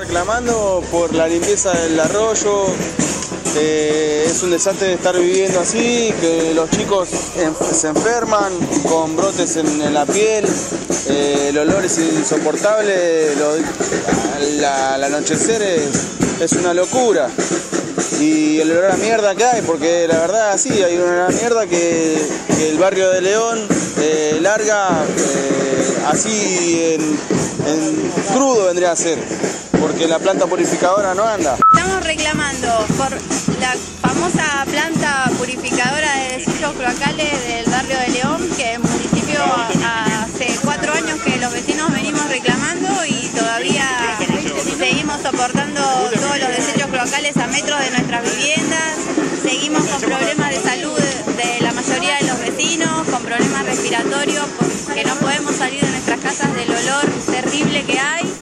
Reclamando por la limpieza del arroyo, es un desastre estar viviendo así, que los chicos se enferman con brotes en, la piel, eh, el olor es insoportable, al anochecer es, una locura. Y el olor a mierda que hay, porque la verdad sí, hay una mierda que, el barrio de León eh, larga eh, así en crudo vendría a ser porque la planta purificadora no anda. Estamos reclamando por la famosa planta purificadora de desechos cloacales del barrio de León, que el municipio hace cuatro años que los vecinos venimos reclamando y todavía seguimos soportando todos los desechos cloacales a metros de nuestras viviendas, seguimos con problemas de salud de la mayoría de los vecinos, con problemas respiratorios, porque no podemos